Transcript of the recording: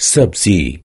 subsea